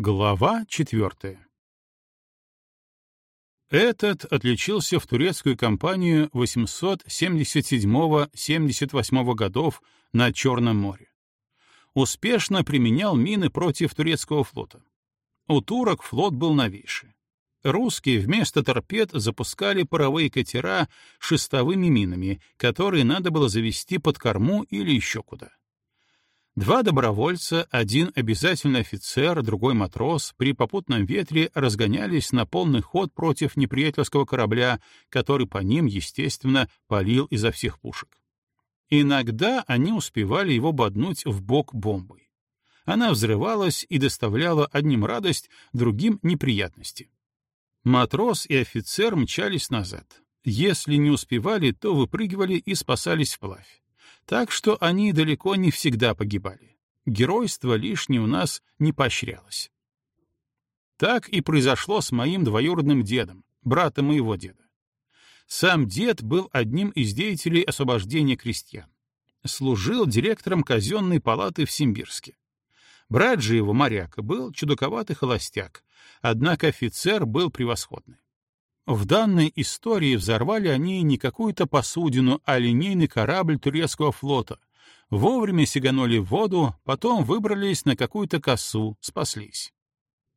Глава четвертая Этот отличился в турецкую кампанию 877-78 годов на Черном море. Успешно применял мины против турецкого флота. У турок флот был новейший. Русские вместо торпед запускали паровые катера шестовыми минами, которые надо было завести под корму или еще куда. Два добровольца, один обязательный офицер, другой матрос, при попутном ветре разгонялись на полный ход против неприятельского корабля, который по ним, естественно, палил изо всех пушек. Иногда они успевали его боднуть в бок бомбой. Она взрывалась и доставляла одним радость, другим — неприятности. Матрос и офицер мчались назад. Если не успевали, то выпрыгивали и спасались вплавь. Так что они далеко не всегда погибали. Геройство лишнее у нас не поощрялось. Так и произошло с моим двоюродным дедом, братом моего деда. Сам дед был одним из деятелей освобождения крестьян. Служил директором казенной палаты в Симбирске. Брат же его, моряк, был чудаковатый холостяк, однако офицер был превосходный. В данной истории взорвали они не какую-то посудину, а линейный корабль турецкого флота. Вовремя сиганули в воду, потом выбрались на какую-то косу, спаслись.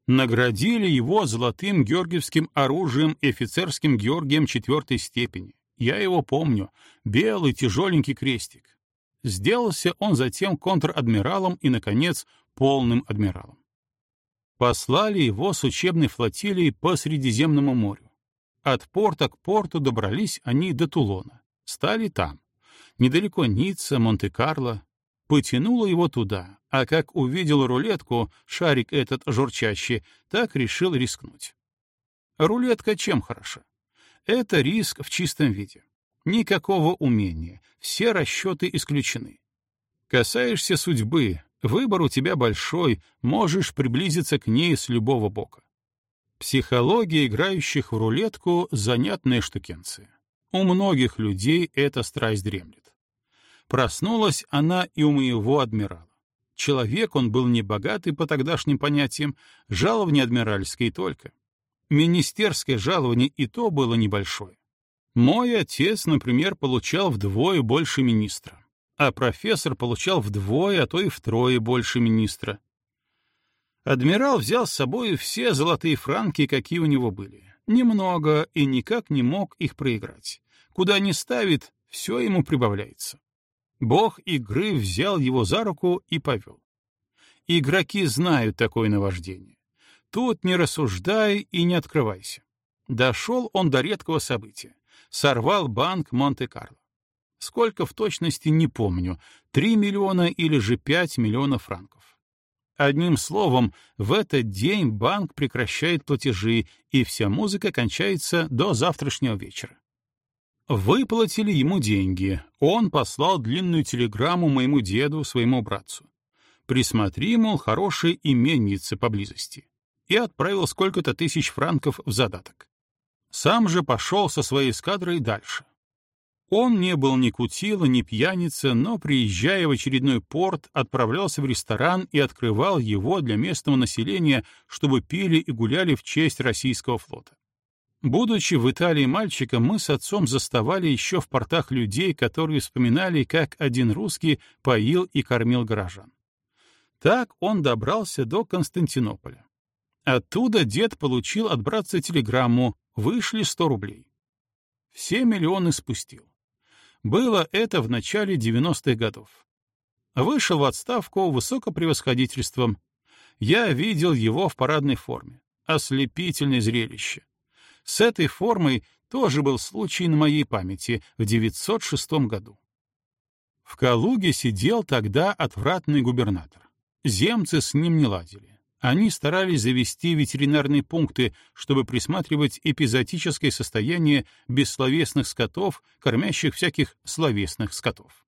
Наградили его золотым георгиевским оружием и офицерским Георгием четвертой степени. Я его помню. Белый тяжеленький крестик. Сделался он затем контр-адмиралом и, наконец, полным адмиралом. Послали его с учебной флотилией по Средиземному морю. От порта к порту добрались они до Тулона. Стали там. Недалеко Ницца, Монте-Карло. Потянуло его туда, а как увидел рулетку, шарик этот журчащий, так решил рискнуть. Рулетка чем хороша? Это риск в чистом виде. Никакого умения, все расчеты исключены. Касаешься судьбы, выбор у тебя большой, можешь приблизиться к ней с любого бока. Психология играющих в рулетку — занятная штукенция. У многих людей эта страсть дремлет. Проснулась она и у моего адмирала. Человек он был небогатый по тогдашним понятиям, жалование адмиральское и только. Министерское жалование и то было небольшое. Мой отец, например, получал вдвое больше министра, а профессор получал вдвое, а то и втрое больше министра. Адмирал взял с собой все золотые франки, какие у него были. Немного, и никак не мог их проиграть. Куда ни ставит, все ему прибавляется. Бог игры взял его за руку и повел. Игроки знают такое наваждение. Тут не рассуждай и не открывайся. Дошел он до редкого события. Сорвал банк Монте-Карло. Сколько в точности не помню, три миллиона или же пять миллионов франков. Одним словом, в этот день банк прекращает платежи, и вся музыка кончается до завтрашнего вечера. Выплатили ему деньги. Он послал длинную телеграмму моему деду, своему братцу. Присмотри, мол, хорошей именницы поблизости. И отправил сколько-то тысяч франков в задаток. Сам же пошел со своей эскадрой дальше. Он не был ни кутила, ни пьяница, но, приезжая в очередной порт, отправлялся в ресторан и открывал его для местного населения, чтобы пили и гуляли в честь российского флота. Будучи в Италии мальчиком, мы с отцом заставали еще в портах людей, которые вспоминали, как один русский поил и кормил горожан. Так он добрался до Константинополя. Оттуда дед получил от братца телеграмму «Вышли сто рублей». Все миллионы спустил. Было это в начале 90-х годов. Вышел в отставку высокопревосходительством. Я видел его в парадной форме. Ослепительное зрелище. С этой формой тоже был случай на моей памяти в 906 году. В Калуге сидел тогда отвратный губернатор. Земцы с ним не ладили. Они старались завести ветеринарные пункты, чтобы присматривать эпизотическое состояние бессловесных скотов, кормящих всяких словесных скотов.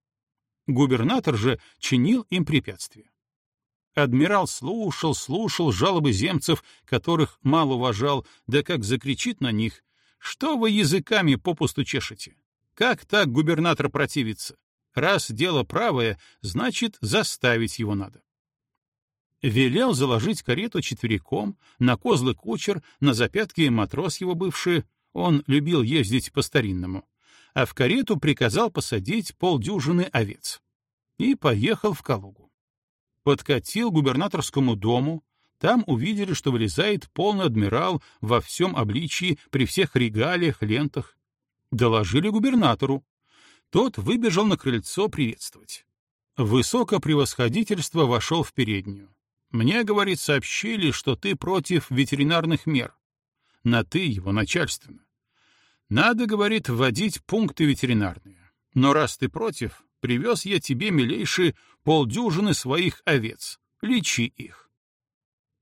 Губернатор же чинил им препятствия. Адмирал слушал, слушал жалобы земцев, которых мало уважал, да как закричит на них, «Что вы языками попусту чешете? Как так губернатор противится? Раз дело правое, значит, заставить его надо». Велел заложить карету четвериком, на козлы кучер, на запятки матрос его бывший, он любил ездить по-старинному, а в карету приказал посадить полдюжины овец. И поехал в Калугу. Подкатил к губернаторскому дому, там увидели, что вылезает полный адмирал во всем обличии, при всех регалиях, лентах. Доложили губернатору. Тот выбежал на крыльцо приветствовать. Высокопревосходительство вошел в переднюю. Мне, говорит, сообщили, что ты против ветеринарных мер. На «ты» его начальственно. Надо, говорит, вводить пункты ветеринарные. Но раз ты против, привез я тебе, милейший, полдюжины своих овец. Лечи их.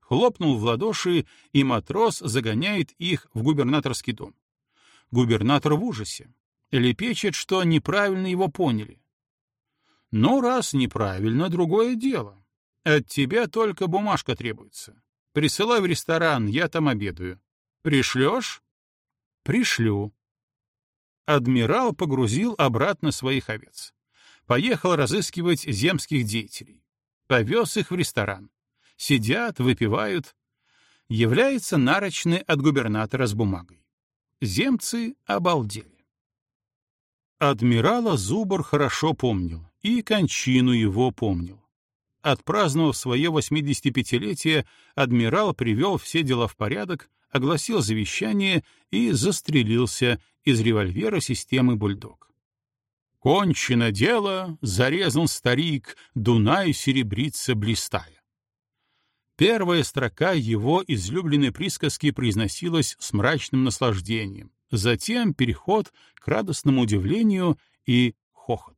Хлопнул в ладоши, и матрос загоняет их в губернаторский дом. Губернатор в ужасе. Лепечет, что неправильно его поняли. Ну, раз неправильно, другое дело. От тебя только бумажка требуется. Присылай в ресторан, я там обедаю. Пришлешь? Пришлю. Адмирал погрузил обратно своих овец. Поехал разыскивать земских деятелей. Повез их в ресторан. Сидят, выпивают. Является нарочный от губернатора с бумагой. Земцы обалдели. Адмирала Зубр хорошо помнил, и кончину его помнил. Отпраздновав свое 85-летие, адмирал привел все дела в порядок, огласил завещание и застрелился из револьвера системы «Бульдог». «Кончено дело, зарезан старик, Дунай серебрится блистая». Первая строка его излюбленной присказки произносилась с мрачным наслаждением, затем переход к радостному удивлению и хохот.